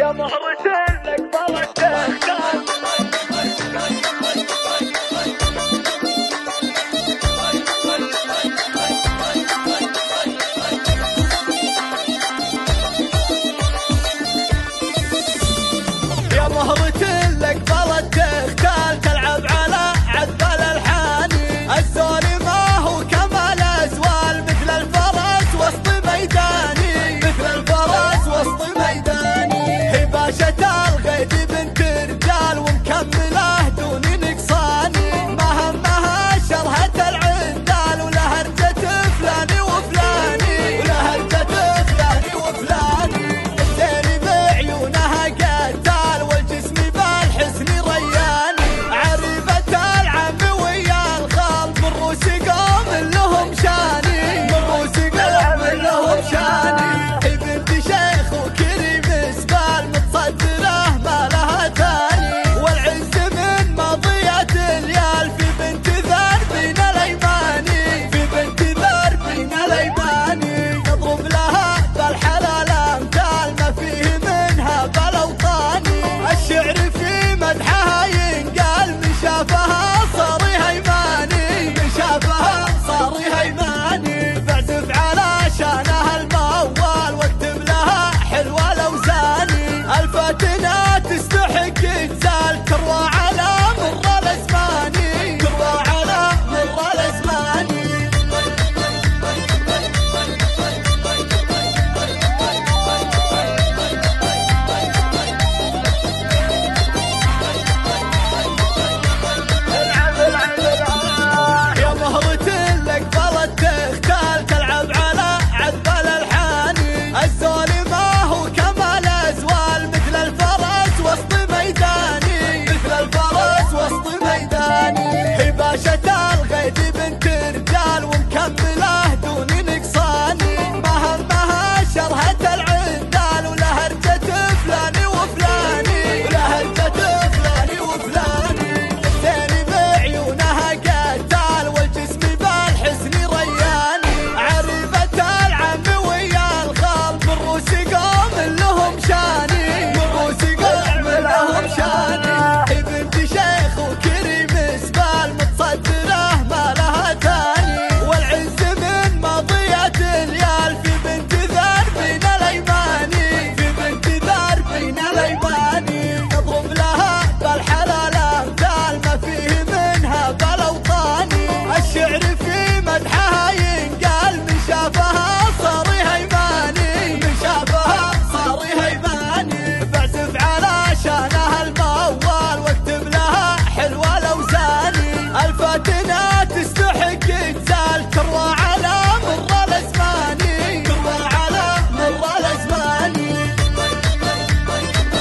يا مهرة بلد تختار başa tak